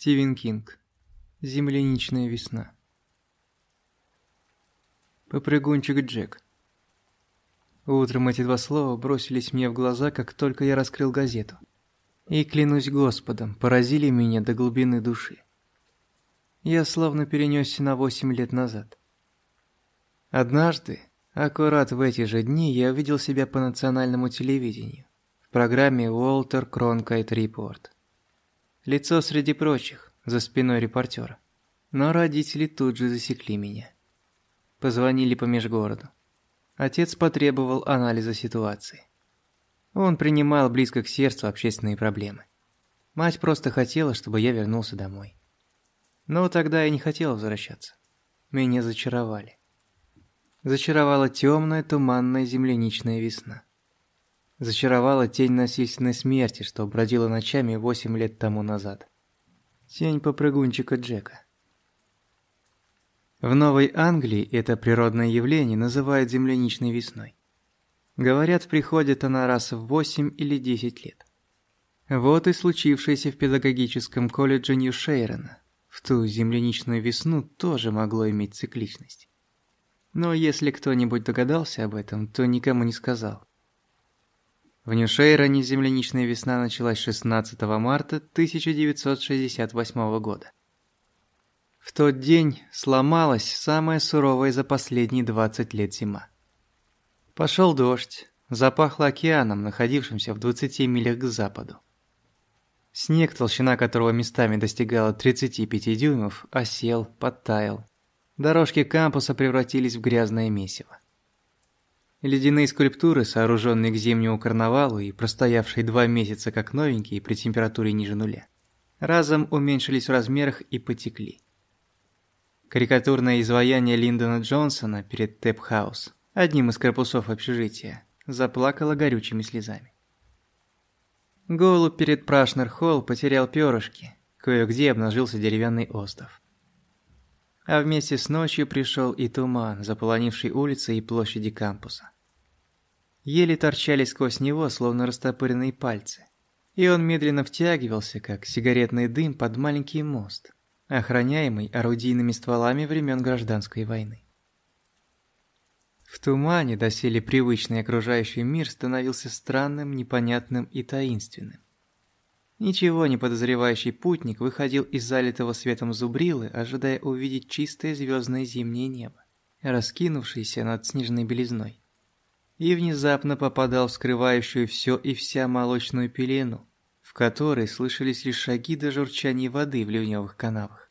Стивен Кинг. Земляничная весна. Попрыгунчик Джек. Утром эти два слова бросились мне в глаза, как только я раскрыл газету. И, клянусь Господом, поразили меня до глубины души. Я словно перенесся на восемь лет назад. Однажды, аккурат в эти же дни, я увидел себя по национальному телевидению в программе «Уолтер Кронкайт Репорт». Лицо среди прочих, за спиной репортера. Но родители тут же засекли меня. Позвонили по межгороду. Отец потребовал анализа ситуации. Он принимал близко к сердцу общественные проблемы. Мать просто хотела, чтобы я вернулся домой. Но тогда я не хотел возвращаться. Меня зачаровали. Зачаровала темная туманная земляничная весна. Зачаровала тень насильственной смерти, что бродила ночами восемь лет тому назад. Тень попрыгунчика Джека. В Новой Англии это природное явление называют земляничной весной. Говорят, приходит она раз в 8 или 10 лет. Вот и случившееся в педагогическом колледже Нью-Шейрена. В ту земляничную весну тоже могло иметь цикличность. Но если кто-нибудь догадался об этом, то никому не сказал. В Нью-Шейроне земляничная весна началась 16 марта 1968 года. В тот день сломалась самая суровая за последние 20 лет зима. Пошел дождь, запахло океаном, находившимся в 20 милях к западу. Снег, толщина которого местами достигала 35 дюймов, осел, подтаял. Дорожки кампуса превратились в грязное месиво. Ледяные скульптуры, сооруженные к зимнему карнавалу и простоявшие два месяца как новенькие при температуре ниже нуля, разом уменьшились в размерах и потекли. Карикатурное изваяние Линдона Джонсона перед Тэп-хаус, одним из корпусов общежития, заплакало горючими слезами. Голубь перед Прашнер-холл потерял перышки, кое-где обнажился деревянный остов. А вместе с ночью пришел и туман, заполонивший улицы и площади кампуса. Еле торчали сквозь него, словно растопыренные пальцы. И он медленно втягивался, как сигаретный дым под маленький мост, охраняемый орудийными стволами времен Гражданской войны. В тумане доселе привычный окружающий мир становился странным, непонятным и таинственным. Ничего не подозревающий путник выходил из залитого светом зубрилы, ожидая увидеть чистое звездное зимнее небо, раскинувшееся над снежной белизной. И внезапно попадал в скрывающую все и вся молочную пелену, в которой слышались лишь шаги до журчания воды в ливневых канавах.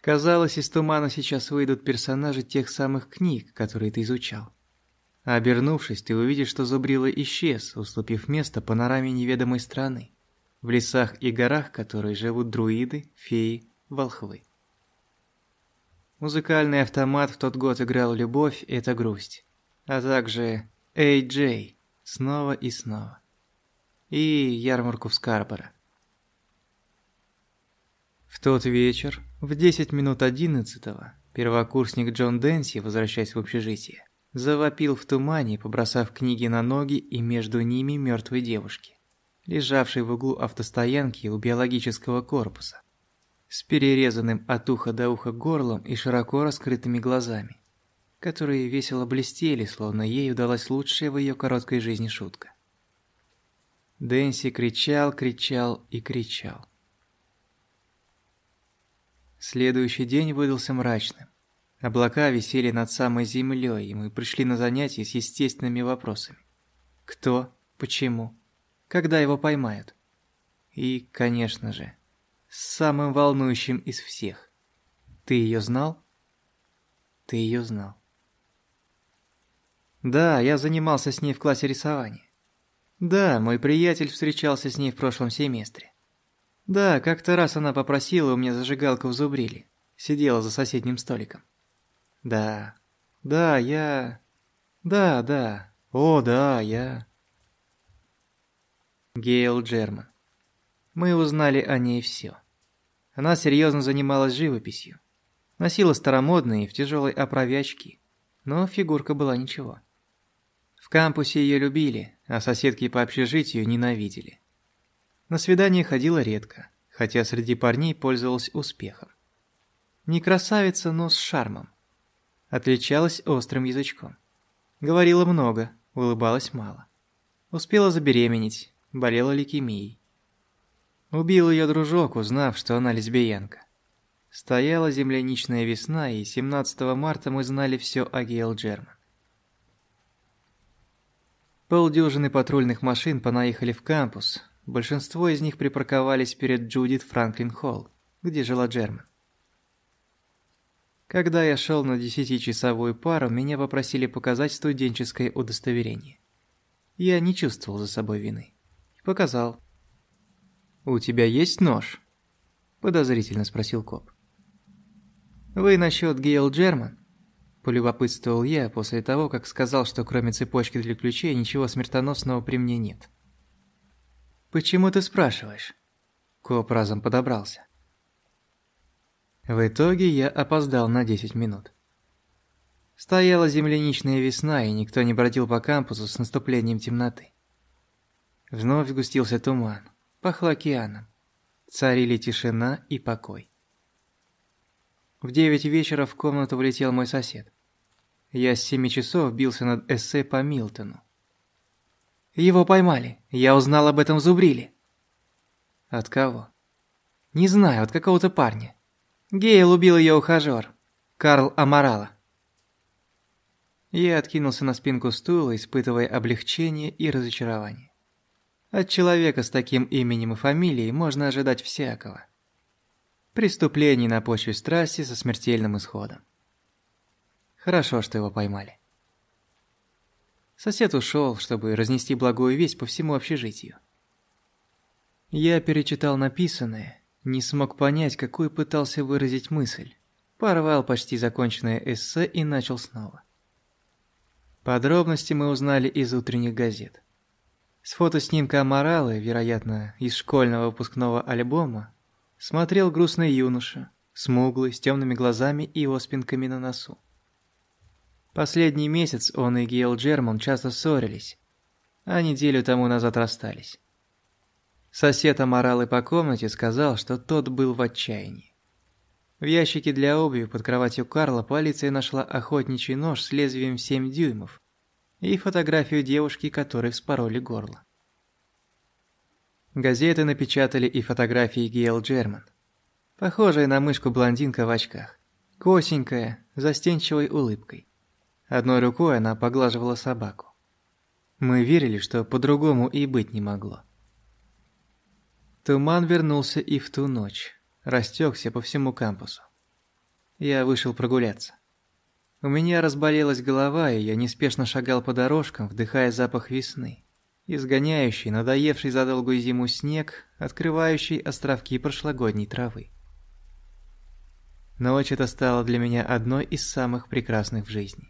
Казалось, из тумана сейчас выйдут персонажи тех самых книг, которые ты изучал. А обернувшись, ты увидишь, что Зубрила исчез, уступив место панораме неведомой страны, в лесах и горах которой живут друиды, феи, волхвы. Музыкальный автомат в тот год играл «Любовь – это грусть», а также «Эй, Джей» снова и снова. И ярмарку в Скарборо. В тот вечер, в 10 минут одиннадцатого, первокурсник Джон Дэнси, возвращаясь в общежитие, Завопил в тумане, побросав книги на ноги и между ними мертвой девушки, лежавшей в углу автостоянки у биологического корпуса, с перерезанным от уха до уха горлом и широко раскрытыми глазами, которые весело блестели, словно ей удалась лучшая в ее короткой жизни шутка. Дэнси кричал, кричал и кричал. Следующий день выдался мрачным. Облака висели над самой землей, и мы пришли на занятия с естественными вопросами. Кто? Почему? Когда его поймают? И, конечно же, с самым волнующим из всех. Ты ее знал? Ты ее знал. Да, я занимался с ней в классе рисования. Да, мой приятель встречался с ней в прошлом семестре. Да, как-то раз она попросила у меня зажигалку в зубриле. Сидела за соседним столиком. Да. Да, я... Да, да. О, да, я... Гейл Джерман. Мы узнали о ней все. Она серьезно занималась живописью. Носила старомодные в тяжелой оправе очки. Но фигурка была ничего. В кампусе ее любили, а соседки по общежитию ненавидели. На свидание ходила редко, хотя среди парней пользовалась успехом. Не красавица, но с шармом. Отличалась острым язычком. Говорила много, улыбалась мало. Успела забеременеть, болела лейкемией. Убил ее дружок, узнав, что она лесбиянка. Стояла земляничная весна, и 17 марта мы знали все о Гейл Джерман. Полдюжины патрульных машин понаехали в кампус. Большинство из них припарковались перед Джудит Франклин Холл, где жила Джерман. Когда я шел на десятичасовую пару, меня попросили показать студенческое удостоверение. Я не чувствовал за собой вины. Показал. «У тебя есть нож?» – подозрительно спросил коп. «Вы насчет Гейл Джерман?» Полюбопытствовал я после того, как сказал, что кроме цепочки для ключей ничего смертоносного при мне нет. «Почему ты спрашиваешь?» Коп разом подобрался. В итоге я опоздал на 10 минут. Стояла земляничная весна, и никто не бродил по кампусу с наступлением темноты. Вновь сгустился туман, пахло океаном. Царили тишина и покой. В девять вечера в комнату влетел мой сосед. Я с семи часов бился над эссе по Милтону. Его поймали. Я узнал об этом в Зубриле. От кого? Не знаю, от какого-то парня. Гейл убил ее ухажер. Карл Амарала. Я откинулся на спинку стула, испытывая облегчение и разочарование. От человека с таким именем и фамилией можно ожидать всякого. Преступлений на почве страсти со смертельным исходом. Хорошо, что его поймали. Сосед ушел, чтобы разнести благую весть по всему общежитию. Я перечитал написанное, не смог понять, какую пытался выразить мысль. Порвал почти законченное эссе и начал снова. Подробности мы узнали из утренних газет. С фотоснимка Аморалы, вероятно, из школьного выпускного альбома, смотрел грустный юноша, смуглый, с темными глазами и оспинками на носу. Последний месяц он и Гейл Джерман часто ссорились, а неделю тому назад расстались. Сосед Аморалы по комнате сказал, что тот был в отчаянии. В ящике для обуви под кроватью Карла полиция нашла охотничий нож с лезвием 7 дюймов и фотографию девушки, которой вспороли горло. Газеты напечатали и фотографии Гейл Джерман. Похожая на мышку блондинка в очках. Косенькая, застенчивой улыбкой. Одной рукой она поглаживала собаку. Мы верили, что по-другому и быть не могло. Туман вернулся и в ту ночь. Растекся по всему кампусу. Я вышел прогуляться. У меня разболелась голова, и я неспешно шагал по дорожкам, вдыхая запах весны изгоняющий надоевший за долгую зиму снег, открывающий островки прошлогодней травы. Ночь эта стала для меня одной из самых прекрасных в жизни.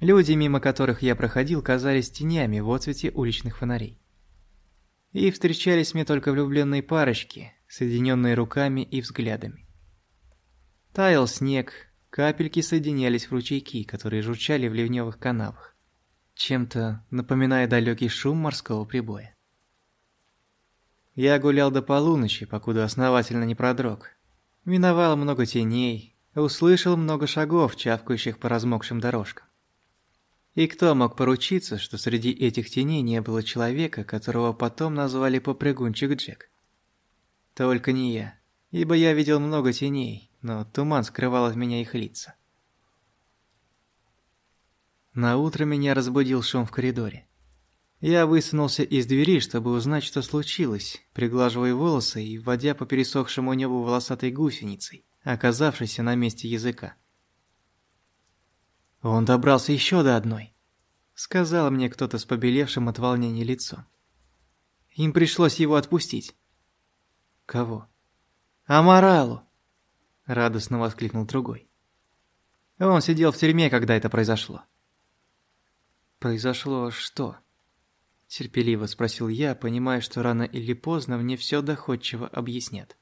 Люди, мимо которых я проходил, казались тенями в отцвете уличных фонарей. И встречались мне только влюбленные парочки, соединенные руками и взглядами. Таял снег, капельки соединялись в ручейки, которые журчали в ливневых канавах чем-то напоминая далекий шум морского прибоя. Я гулял до полуночи, покуда основательно не продрог. Миновал много теней, услышал много шагов, чавкающих по размокшим дорожкам. И кто мог поручиться, что среди этих теней не было человека, которого потом назвали попрыгунчик Джек? Только не я, ибо я видел много теней, но туман скрывал от меня их лица. На утро меня разбудил шум в коридоре. Я высунулся из двери, чтобы узнать, что случилось, приглаживая волосы и вводя по пересохшему небу волосатой гусеницей, оказавшейся на месте языка. «Он добрался еще до одной», — сказал мне кто-то с побелевшим от волнения лицом. Им пришлось его отпустить. «Кого?» «Аморалу!» — радостно воскликнул другой. Он сидел в тюрьме, когда это произошло. «Произошло что?» Терпеливо спросил я, понимая, что рано или поздно мне все доходчиво объяснят.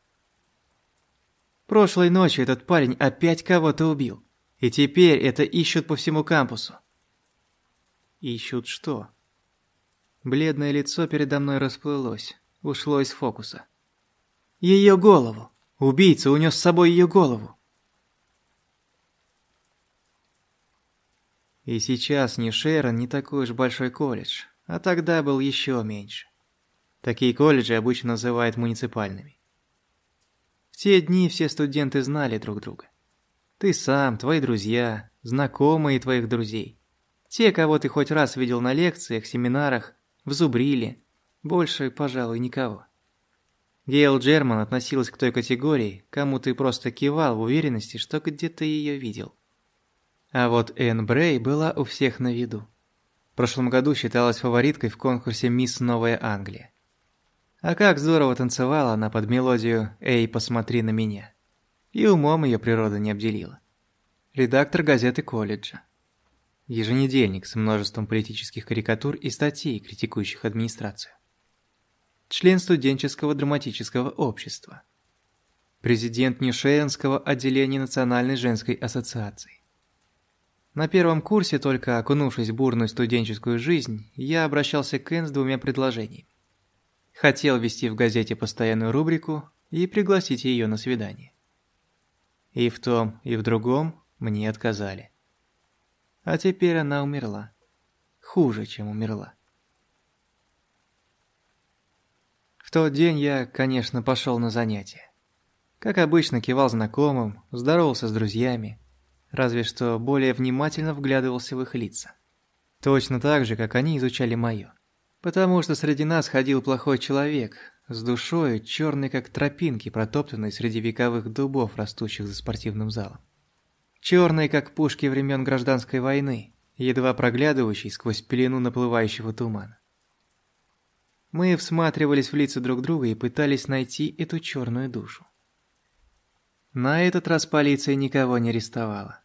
«Прошлой ночью этот парень опять кого-то убил, и теперь это ищут по всему кампусу». «Ищут что?» Бледное лицо передо мной расплылось, ушло из фокуса. Ее голову! Убийца унес с собой ее голову!» И сейчас Нью-Шерон не такой уж большой колледж, а тогда был еще меньше. Такие колледжи обычно называют муниципальными. В те дни все студенты знали друг друга. Ты сам, твои друзья, знакомые твоих друзей. Те, кого ты хоть раз видел на лекциях, семинарах, в Зубриле. Больше, пожалуй, никого. Гейл Джерман относилась к той категории, кому ты просто кивал в уверенности, что где-то ее видел. А вот Энн Брей была у всех на виду. В прошлом году считалась фавориткой в конкурсе «Мисс Новая Англия». А как здорово танцевала она под мелодию «Эй, посмотри на меня». И умом ее природа не обделила. Редактор газеты колледжа. Еженедельник с множеством политических карикатур и статей, критикующих администрацию. Член студенческого драматического общества. Президент Ньюшеренского отделения Национальной женской ассоциации. На первом курсе, только окунувшись в бурную студенческую жизнь, я обращался к Энн с двумя предложениями. Хотел вести в газете постоянную рубрику и пригласить ее на свидание. И в том, и в другом мне отказали. А теперь она умерла. Хуже, чем умерла. В тот день я, конечно, пошел на занятия. Как обычно, кивал знакомым, здоровался с друзьями, разве что более внимательно вглядывался в их лица. Точно так же, как они изучали моё. Потому что среди нас ходил плохой человек, с душой черной как тропинки, протоптанной среди вековых дубов, растущих за спортивным залом. Черной, как пушки времен гражданской войны, едва проглядывающей сквозь пелену наплывающего тумана. Мы всматривались в лица друг друга и пытались найти эту черную душу. На этот раз полиция никого не арестовала.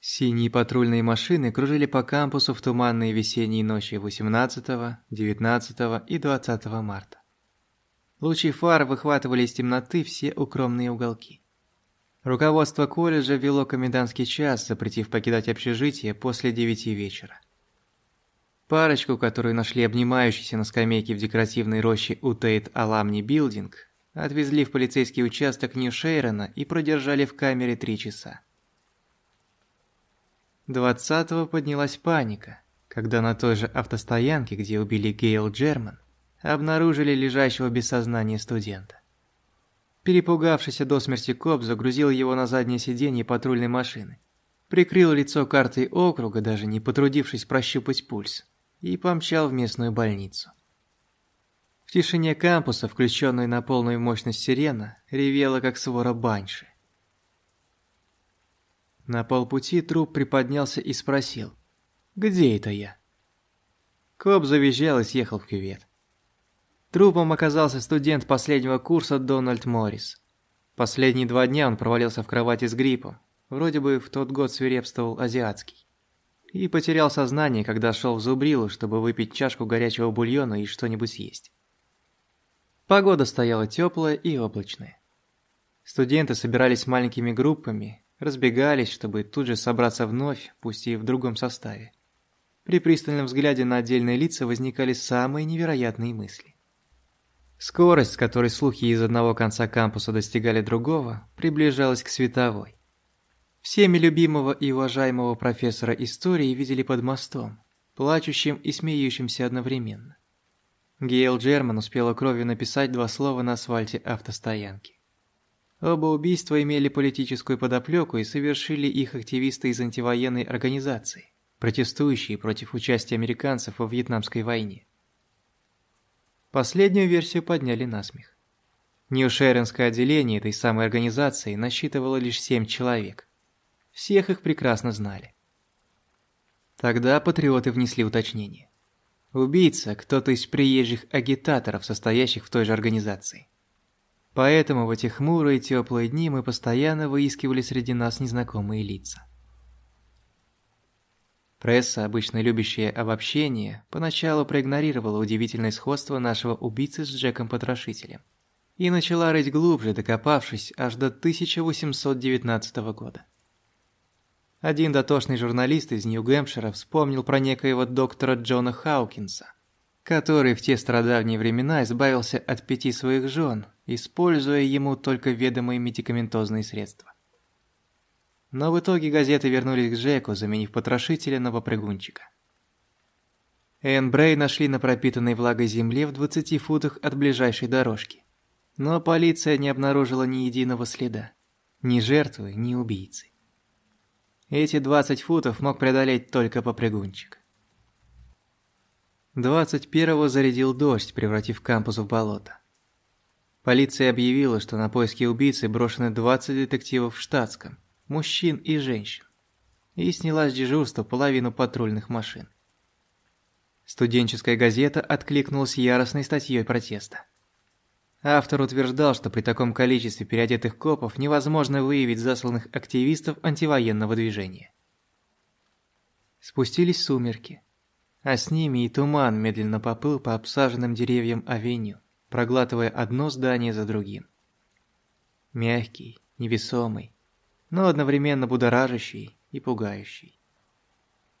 Синие патрульные машины кружили по кампусу в туманные весенние ночи 18, 19 и 20 марта. Лучи фар выхватывали из темноты все укромные уголки. Руководство колледжа вело комендантский час, запретив покидать общежитие после девяти вечера. Парочку, которую нашли обнимающейся на скамейке в декоративной роще у Тейт Аламни Билдинг, отвезли в полицейский участок Нью-Шейрона и продержали в камере три часа. Двадцатого поднялась паника, когда на той же автостоянке, где убили Гейл Джерман, обнаружили лежащего без сознания студента. Перепугавшийся до смерти коп загрузил его на заднее сиденье патрульной машины, прикрыл лицо картой округа, даже не потрудившись прощупать пульс, и помчал в местную больницу. В тишине кампуса, включенной на полную мощность сирена, ревела как свора банши. На полпути труп приподнялся и спросил, «Где это я?» Коп завизжал и съехал в кювет. Трупом оказался студент последнего курса Дональд Моррис. Последние два дня он провалился в кровати с гриппом, вроде бы в тот год свирепствовал азиатский. И потерял сознание, когда шел в Зубрилу, чтобы выпить чашку горячего бульона и что-нибудь съесть. Погода стояла теплая и облачная. Студенты собирались маленькими группами, разбегались, чтобы тут же собраться вновь, пусть и в другом составе. При пристальном взгляде на отдельные лица возникали самые невероятные мысли. Скорость, с которой слухи из одного конца кампуса достигали другого, приближалась к световой. Всеми любимого и уважаемого профессора истории видели под мостом, плачущим и смеющимся одновременно. Гейл Джерман успела кровью написать два слова на асфальте автостоянки. Оба убийства имели политическую подоплеку и совершили их активисты из антивоенной организации, протестующие против участия американцев во Вьетнамской войне. Последнюю версию подняли на смех. Нью-Шеренское отделение этой самой организации насчитывало лишь семь человек. Всех их прекрасно знали. Тогда патриоты внесли уточнение. Убийца – кто-то из приезжих агитаторов, состоящих в той же организации. Поэтому в эти хмурые теплые дни мы постоянно выискивали среди нас незнакомые лица. Пресса, обычно любящая обобщение, поначалу проигнорировала удивительное сходство нашего убийцы с Джеком-потрошителем и начала рыть глубже, докопавшись аж до 1819 года. Один дотошный журналист из Нью-Гэмпшира вспомнил про некоего доктора Джона Хаукинса, который в те страдавние времена избавился от пяти своих жен используя ему только ведомые медикаментозные средства. Но в итоге газеты вернулись к Джеку, заменив потрошителя на попрыгунчика. Энн Брей нашли на пропитанной влагой земле в 20 футах от ближайшей дорожки. Но полиция не обнаружила ни единого следа. Ни жертвы, ни убийцы. Эти 20 футов мог преодолеть только попрыгунчик. 21-го зарядил дождь, превратив кампус в болото. Полиция объявила, что на поиски убийцы брошены 20 детективов в штатском, мужчин и женщин. И сняла с дежурства половину патрульных машин. Студенческая газета откликнулась яростной статьей протеста. Автор утверждал, что при таком количестве переодетых копов невозможно выявить засланных активистов антивоенного движения. Спустились сумерки, а с ними и туман медленно поплыл по обсаженным деревьям авеню, проглатывая одно здание за другим. Мягкий, невесомый, но одновременно будоражащий и пугающий.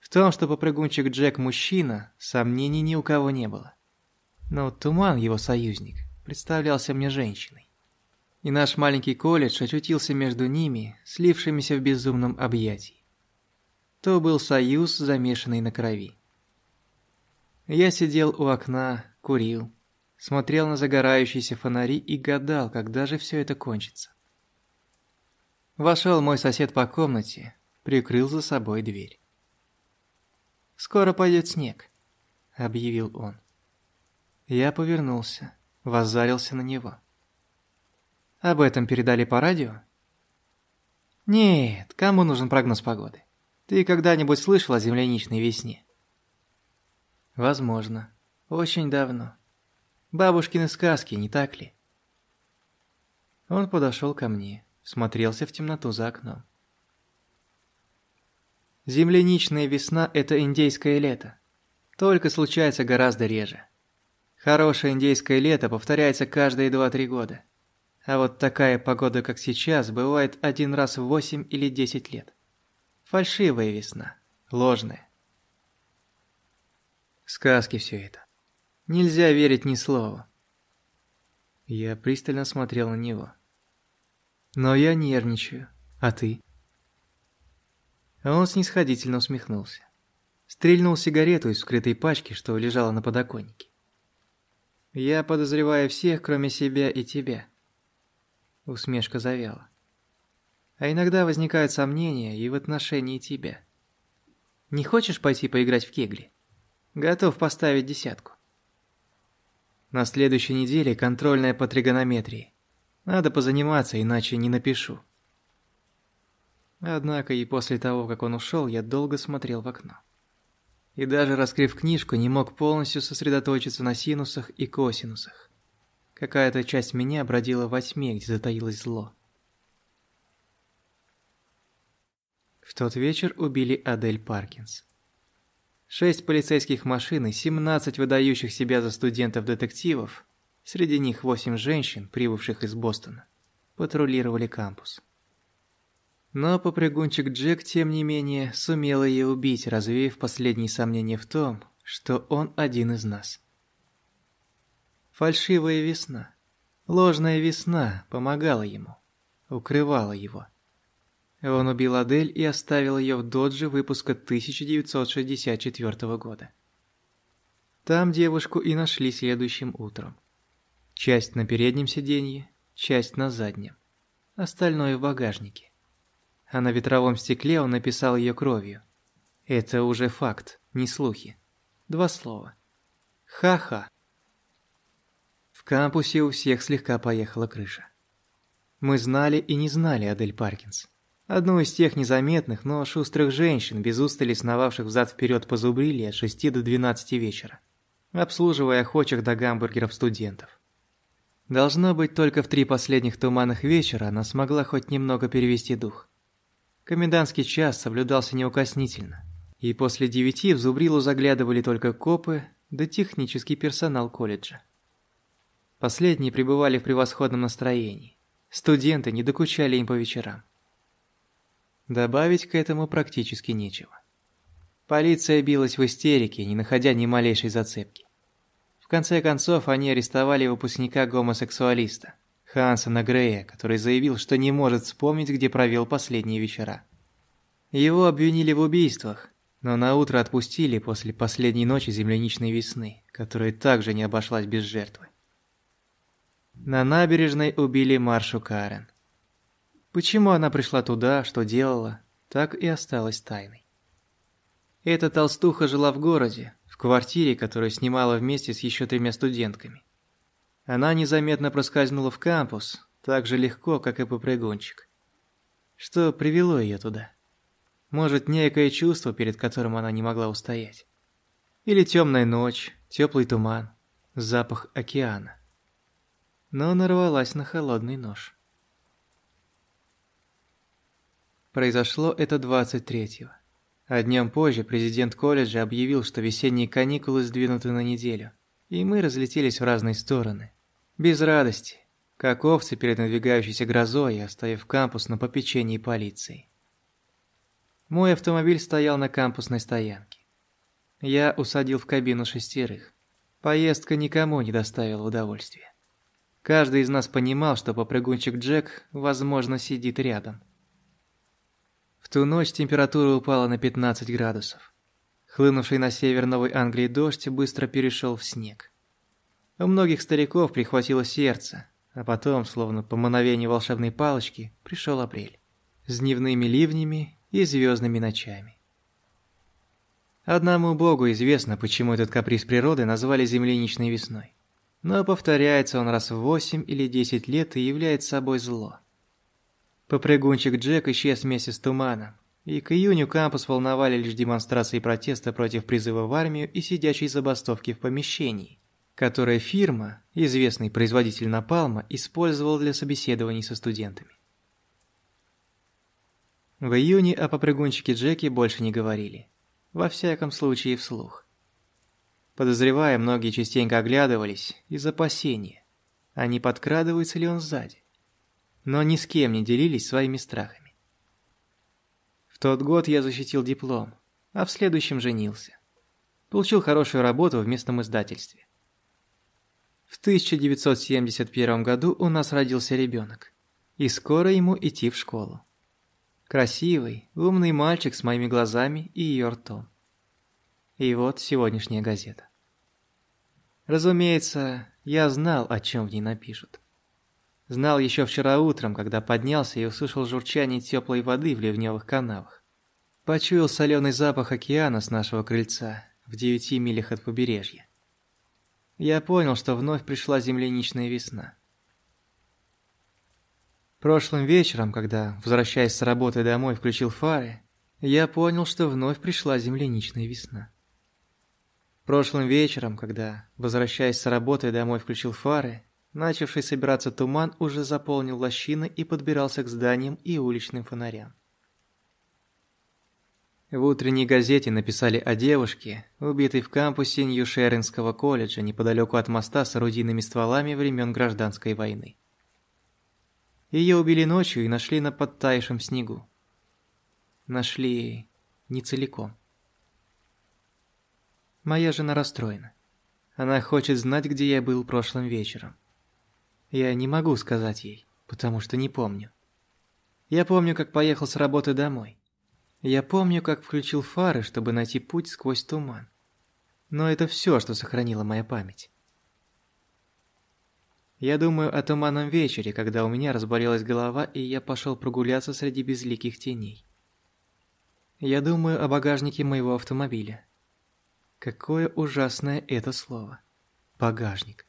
В том, что попрыгунчик Джек мужчина, сомнений ни у кого не было. Но Туман, его союзник, представлялся мне женщиной. И наш маленький колледж очутился между ними, слившимися в безумном объятии. То был союз, замешанный на крови. Я сидел у окна, курил, смотрел на загорающиеся фонари и гадал, когда же все это кончится. Вошел мой сосед по комнате, прикрыл за собой дверь. «Скоро пойдет снег», — объявил он. Я повернулся, воззарился на него. «Об этом передали по радио?» «Нет, кому нужен прогноз погоды? Ты когда-нибудь слышал о земляничной весне?» «Возможно. Очень давно. Бабушкины сказки, не так ли?» Он подошел ко мне, смотрелся в темноту за окном. Земляничная весна – это индейское лето. Только случается гораздо реже. Хорошее индейское лето повторяется каждые 2-3 года. А вот такая погода, как сейчас, бывает один раз в 8 или 10 лет. Фальшивая весна. Ложная. Сказки все это. Нельзя верить ни слова. Я пристально смотрел на него. Но я нервничаю. А ты? Он снисходительно усмехнулся. Стрельнул сигарету из скрытой пачки, что лежала на подоконнике. «Я подозреваю всех, кроме себя и тебя». Усмешка завяла. «А иногда возникают сомнения и в отношении тебя. Не хочешь пойти поиграть в кегли? Готов поставить десятку». На следующей неделе контрольная по тригонометрии. Надо позаниматься, иначе не напишу. Однако и после того, как он ушел, я долго смотрел в окно. И даже раскрыв книжку, не мог полностью сосредоточиться на синусах и косинусах. Какая-то часть меня бродила во тьме, где затаилось зло. В тот вечер убили Адель Паркинс. Шесть полицейских машин и 17 выдающих себя за студентов-детективов, среди них восемь женщин, прибывших из Бостона, патрулировали кампус. Но попрыгунчик Джек, тем не менее, сумел ее убить, развеяв последние сомнения в том, что он один из нас. Фальшивая весна, ложная весна помогала ему, укрывала его. Он убил Адель и оставил ее в додже выпуска 1964 года. Там девушку и нашли следующим утром. Часть на переднем сиденье, часть на заднем. Остальное в багажнике а на ветровом стекле он написал ее кровью. Это уже факт, не слухи. Два слова. Ха-ха. В кампусе у всех слегка поехала крыша. Мы знали и не знали Адель Паркинс. Одну из тех незаметных, но шустрых женщин, без устали сновавших взад-вперед по зубрили от 6 до 12 вечера, обслуживая охочих до гамбургеров студентов. Должно быть, только в три последних туманных вечера она смогла хоть немного перевести дух. Комендантский час соблюдался неукоснительно, и после девяти в Зубрилу заглядывали только копы да технический персонал колледжа. Последние пребывали в превосходном настроении. Студенты не докучали им по вечерам. Добавить к этому практически нечего. Полиция билась в истерике, не находя ни малейшей зацепки. Конце концов, они арестовали выпускника-гомосексуалиста, Хансона Грея, который заявил, что не может вспомнить, где провел последние вечера. Его обвинили в убийствах, но на утро отпустили после последней ночи земляничной весны, которая также не обошлась без жертвы. На набережной убили Маршу Карен. Почему она пришла туда, что делала, так и осталось тайной. Эта толстуха жила в городе, квартире, которую снимала вместе с еще тремя студентками. Она незаметно проскользнула в кампус, так же легко, как и попрыгунчик. Что привело ее туда? Может, некое чувство, перед которым она не могла устоять. Или темная ночь, теплый туман, запах океана. Но нарвалась на холодный нож. Произошло это 23-го. А днем позже президент колледжа объявил, что весенние каникулы сдвинуты на неделю, и мы разлетелись в разные стороны. Без радости, как овцы перед надвигающейся грозой, оставив кампус на попечении полиции. Мой автомобиль стоял на кампусной стоянке. Я усадил в кабину шестерых. Поездка никому не доставила удовольствия. Каждый из нас понимал, что попрыгунчик Джек, возможно, сидит рядом. Ту ночь температура упала на 15 градусов. Хлынувший на север Новой Англии дождь быстро перешел в снег. У многих стариков прихватило сердце, а потом, словно по мановению волшебной палочки, пришел апрель. С дневными ливнями и звездными ночами. Одному богу известно, почему этот каприз природы назвали земляничной весной. Но повторяется он раз в 8 или 10 лет и является собой зло. Попрыгунчик Джек исчез вместе с туманом, и к июню кампус волновали лишь демонстрации протеста против призыва в армию и сидячей забастовки в помещении, которое фирма, известный производитель напалма, использовал для собеседований со студентами. В июне о попрыгунчике Джеки больше не говорили. Во всяком случае, вслух. Подозревая, многие частенько оглядывались из опасения, а не подкрадывается ли он сзади. Но ни с кем не делились своими страхами. В тот год я защитил диплом, а в следующем женился. Получил хорошую работу в местном издательстве. В 1971 году у нас родился ребенок, и скоро ему идти в школу. Красивый, умный мальчик с моими глазами и ее ртом. И вот сегодняшняя газета. Разумеется, я знал, о чем в ней напишут. Знал еще вчера утром, когда поднялся и услышал журчание теплой воды в ливневых канавах. Почуял соленый запах океана с нашего крыльца в девяти милях от побережья. Я понял, что вновь пришла земляничная весна. Прошлым вечером, когда, возвращаясь с работы домой, включил фары, я понял, что вновь пришла земляничная весна. Прошлым вечером, когда, возвращаясь с работы домой, включил фары, начавший собираться туман уже заполнил лощины и подбирался к зданиям и уличным фонарям. В утренней газете написали о девушке, убитой в кампусе Нью-Шеринского колледжа неподалеку от моста с орудийными стволами времен Гражданской войны. Ее убили ночью и нашли на подтаявшем снегу. Нашли не целиком. Моя жена расстроена. Она хочет знать, где я был прошлым вечером. Я не могу сказать ей, потому что не помню. Я помню, как поехал с работы домой. Я помню, как включил фары, чтобы найти путь сквозь туман. Но это все, что сохранила моя память. Я думаю о туманном вечере, когда у меня разболелась голова, и я пошел прогуляться среди безликих теней. Я думаю о багажнике моего автомобиля. Какое ужасное это слово. Багажник.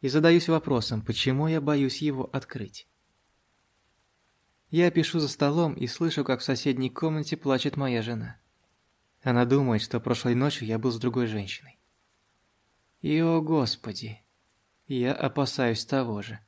И задаюсь вопросом, почему я боюсь его открыть. Я пишу за столом и слышу, как в соседней комнате плачет моя жена. Она думает, что прошлой ночью я был с другой женщиной. И о господи, я опасаюсь того же.